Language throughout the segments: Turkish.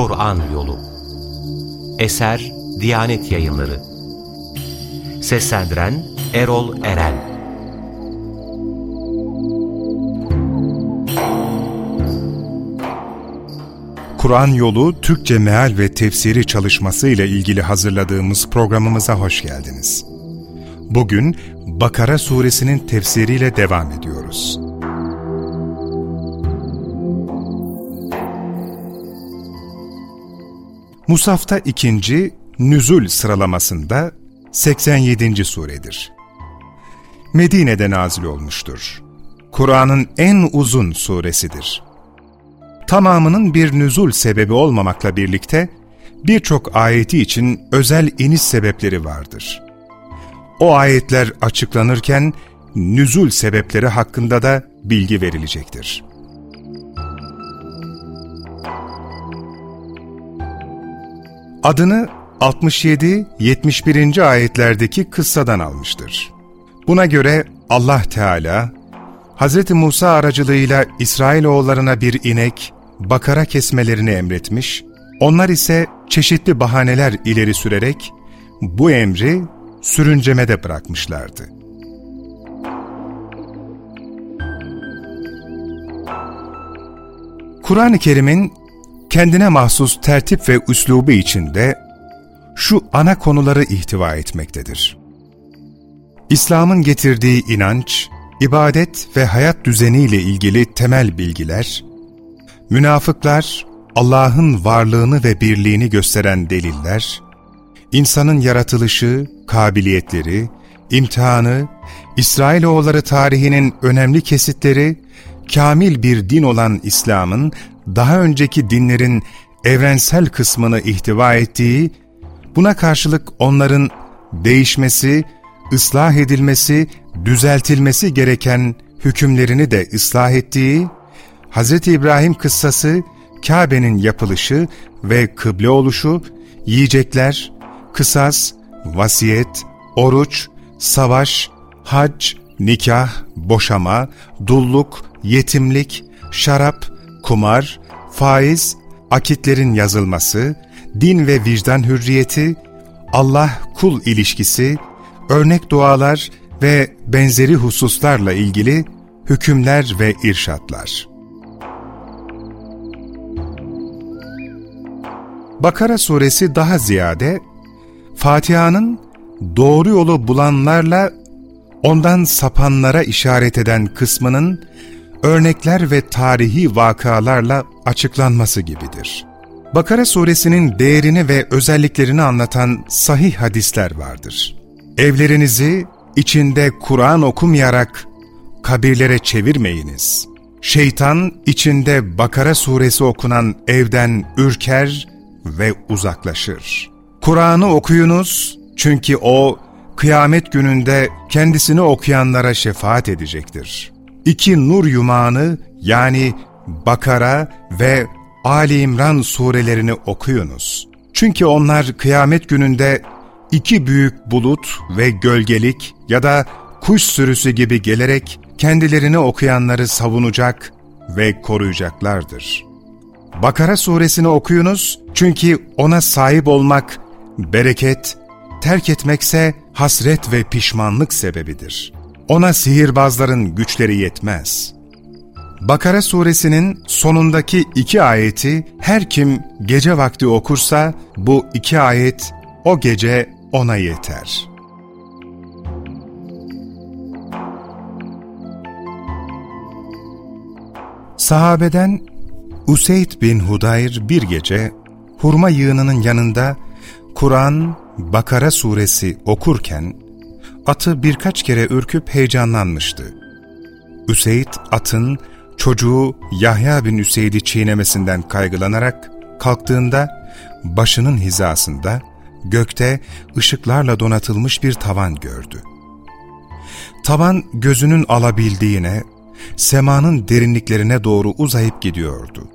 Kur'an Yolu Eser Diyanet Yayınları Seslendiren Erol Eren Kur'an Yolu Türkçe Meal ve Tefsiri çalışması ile ilgili hazırladığımız programımıza hoş geldiniz. Bugün Bakara suresinin tefsiriyle devam ediyoruz. Musaf'ta ikinci, Nüzul sıralamasında 87. suredir. Medine'de nazil olmuştur. Kur'an'ın en uzun suresidir. Tamamının bir nüzul sebebi olmamakla birlikte, birçok ayeti için özel iniş sebepleri vardır. O ayetler açıklanırken, nüzul sebepleri hakkında da bilgi verilecektir. Adını 67-71. ayetlerdeki kıssadan almıştır. Buna göre Allah Teala, Hz. Musa aracılığıyla İsrailoğullarına bir inek, bakara kesmelerini emretmiş, onlar ise çeşitli bahaneler ileri sürerek bu emri sürüncemede bırakmışlardı. Kur'an-ı Kerim'in kendine mahsus tertip ve üslubu içinde şu ana konuları ihtiva etmektedir. İslam'ın getirdiği inanç, ibadet ve hayat düzeniyle ilgili temel bilgiler, münafıklar, Allah'ın varlığını ve birliğini gösteren deliller, insanın yaratılışı, kabiliyetleri, imtihanı, İsrailoğulları tarihinin önemli kesitleri, kamil bir din olan İslam'ın daha önceki dinlerin evrensel kısmını ihtiva ettiği, buna karşılık onların değişmesi, ıslah edilmesi, düzeltilmesi gereken hükümlerini de ıslah ettiği, Hz. İbrahim kıssası, Kabe'nin yapılışı ve kıble oluşu, yiyecekler, kısas, vasiyet, oruç, savaş, hac, nikah, boşama, dulluk, yetimlik, şarap, kumar, faiz, akitlerin yazılması, din ve vicdan hürriyeti, Allah-kul ilişkisi, örnek dualar ve benzeri hususlarla ilgili hükümler ve irşatlar. Bakara suresi daha ziyade, Fatiha'nın doğru yolu bulanlarla ondan sapanlara işaret eden kısmının örnekler ve tarihi vakalarla açıklanması gibidir. Bakara suresinin değerini ve özelliklerini anlatan sahih hadisler vardır. Evlerinizi içinde Kur'an okumayarak kabirlere çevirmeyiniz. Şeytan içinde Bakara suresi okunan evden ürker ve uzaklaşır. Kur'an'ı okuyunuz çünkü o kıyamet gününde kendisini okuyanlara şefaat edecektir iki nur yumağını yani Bakara ve Ali İmran surelerini okuyunuz. Çünkü onlar kıyamet gününde iki büyük bulut ve gölgelik ya da kuş sürüsü gibi gelerek kendilerini okuyanları savunacak ve koruyacaklardır. Bakara suresini okuyunuz çünkü ona sahip olmak bereket, terk etmekse hasret ve pişmanlık sebebidir. Ona sihirbazların güçleri yetmez. Bakara suresinin sonundaki iki ayeti her kim gece vakti okursa bu iki ayet o gece ona yeter. Sahabeden Useyd bin Hudayr bir gece hurma yığınının yanında Kur'an Bakara suresi okurken atı birkaç kere ürküp heyecanlanmıştı. Üseyd atın çocuğu Yahya bin Üseyd'i çiğnemesinden kaygılanarak kalktığında başının hizasında gökte ışıklarla donatılmış bir tavan gördü. Tavan gözünün alabildiğine, semanın derinliklerine doğru uzayıp gidiyordu.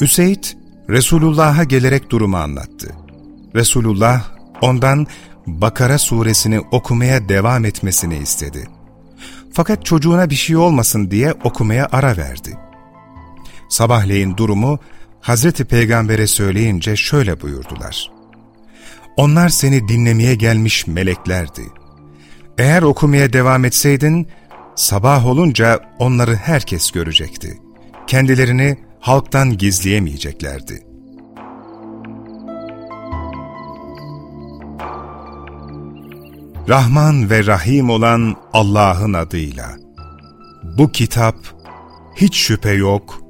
Üseyd, Resulullah'a gelerek durumu anlattı. Resulullah ondan Bakara suresini okumaya devam etmesini istedi. Fakat çocuğuna bir şey olmasın diye okumaya ara verdi. Sabahleyin durumu Hazreti Peygamber'e söyleyince şöyle buyurdular. Onlar seni dinlemeye gelmiş meleklerdi. Eğer okumaya devam etseydin, sabah olunca onları herkes görecekti. Kendilerini halktan gizleyemeyeceklerdi. Rahman ve Rahim olan Allah'ın adıyla. Bu kitap hiç şüphe yok,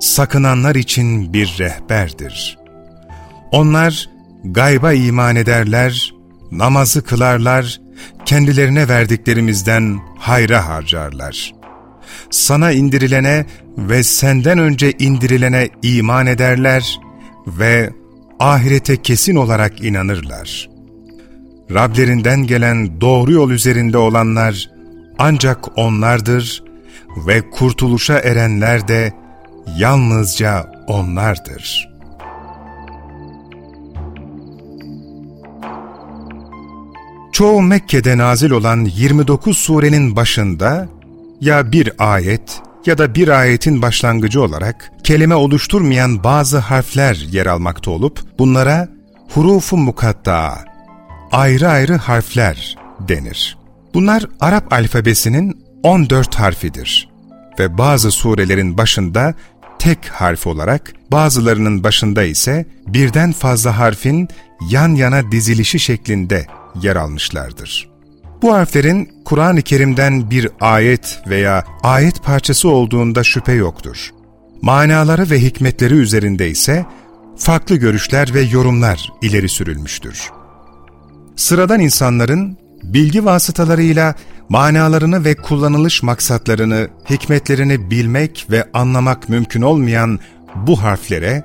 sakınanlar için bir rehberdir. Onlar gayba iman ederler, namazı kılarlar, kendilerine verdiklerimizden hayra harcarlar. Sana indirilene ve senden önce indirilene iman ederler ve ahirete kesin olarak inanırlar. Rablerinden gelen doğru yol üzerinde olanlar ancak onlardır ve kurtuluşa erenler de yalnızca onlardır. Çoğu Mekke'de nazil olan 29 surenin başında ya bir ayet ya da bir ayetin başlangıcı olarak kelime oluşturmayan bazı harfler yer almakta olup bunlara hurufu mukatta, ayrı ayrı harfler denir. Bunlar Arap alfabesinin 14 harfidir ve bazı surelerin başında tek harf olarak, bazılarının başında ise birden fazla harfin yan yana dizilişi şeklinde yer almışlardır. Bu harflerin Kur'an-ı Kerim'den bir ayet veya ayet parçası olduğunda şüphe yoktur. Manaları ve hikmetleri üzerinde ise farklı görüşler ve yorumlar ileri sürülmüştür. Sıradan insanların bilgi vasıtalarıyla manalarını ve kullanılış maksatlarını, hikmetlerini bilmek ve anlamak mümkün olmayan bu harflere,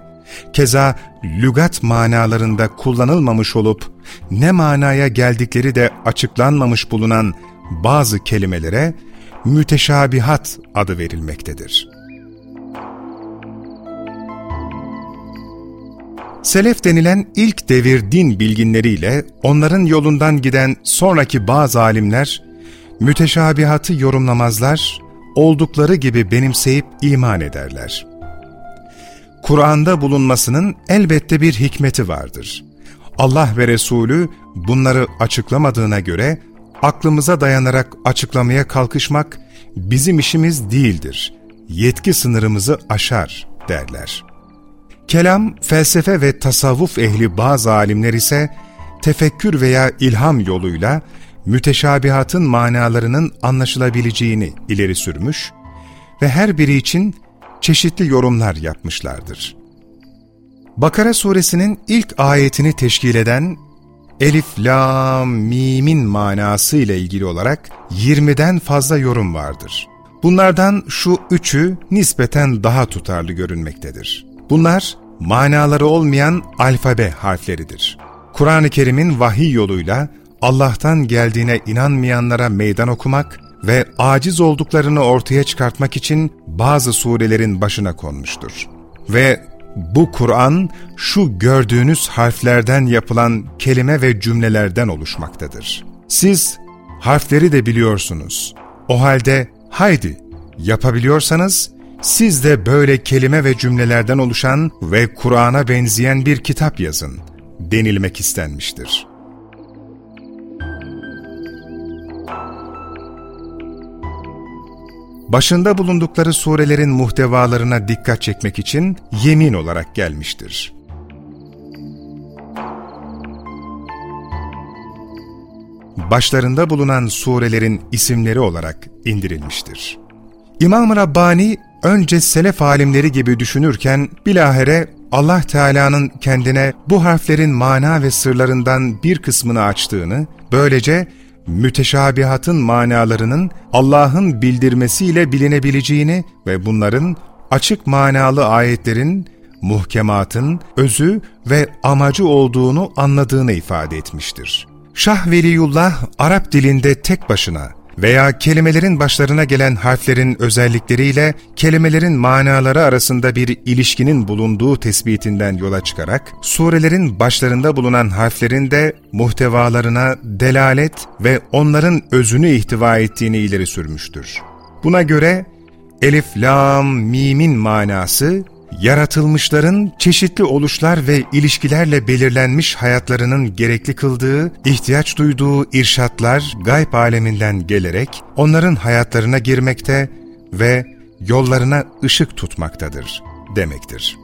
keza lügat manalarında kullanılmamış olup ne manaya geldikleri de açıklanmamış bulunan bazı kelimelere müteşabihat adı verilmektedir. Selef denilen ilk devir din bilginleriyle onların yolundan giden sonraki bazı alimler, müteşabihatı yorumlamazlar, oldukları gibi benimseyip iman ederler. Kur'an'da bulunmasının elbette bir hikmeti vardır. Allah ve Resulü bunları açıklamadığına göre aklımıza dayanarak açıklamaya kalkışmak bizim işimiz değildir. Yetki sınırımızı aşar derler. Kelam, felsefe ve tasavvuf ehli bazı alimler ise tefekkür veya ilham yoluyla müteşabihatın manalarının anlaşılabileceğini ileri sürmüş ve her biri için çeşitli yorumlar yapmışlardır. Bakara suresinin ilk ayetini teşkil eden Elif, Lam, Mim'in manası ile ilgili olarak 20'den fazla yorum vardır. Bunlardan şu üçü nispeten daha tutarlı görünmektedir. Bunlar manaları olmayan alfabe harfleridir. Kur'an-ı Kerim'in vahiy yoluyla Allah'tan geldiğine inanmayanlara meydan okumak ve aciz olduklarını ortaya çıkartmak için bazı surelerin başına konmuştur. Ve bu Kur'an şu gördüğünüz harflerden yapılan kelime ve cümlelerden oluşmaktadır. Siz harfleri de biliyorsunuz. O halde haydi yapabiliyorsanız siz de böyle kelime ve cümlelerden oluşan ve Kur'an'a benzeyen bir kitap yazın denilmek istenmiştir. başında bulundukları surelerin muhtevalarına dikkat çekmek için yemin olarak gelmiştir. Başlarında bulunan surelerin isimleri olarak indirilmiştir. İmam Rabbani önce selef alimleri gibi düşünürken bilahere Allah Teala'nın kendine bu harflerin mana ve sırlarından bir kısmını açtığını, böylece müteşabihatın manalarının Allah'ın bildirmesiyle bilinebileceğini ve bunların açık manalı ayetlerin, muhkematın özü ve amacı olduğunu anladığını ifade etmiştir. Şah Veliyullah Arap dilinde tek başına veya kelimelerin başlarına gelen harflerin özellikleriyle kelimelerin manaları arasında bir ilişkinin bulunduğu tespitinden yola çıkarak, surelerin başlarında bulunan harflerin de muhtevalarına delalet ve onların özünü ihtiva ettiğini ileri sürmüştür. Buna göre Elif, Lam, Mim'in manası, yaratılmışların çeşitli oluşlar ve ilişkilerle belirlenmiş hayatlarının gerekli kıldığı, ihtiyaç duyduğu irşatlar gayb aleminden gelerek onların hayatlarına girmekte ve yollarına ışık tutmaktadır demektir.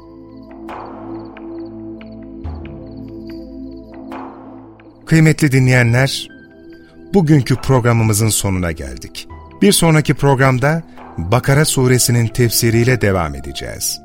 Kıymetli dinleyenler, bugünkü programımızın sonuna geldik. Bir sonraki programda Bakara suresinin tefsiriyle devam edeceğiz.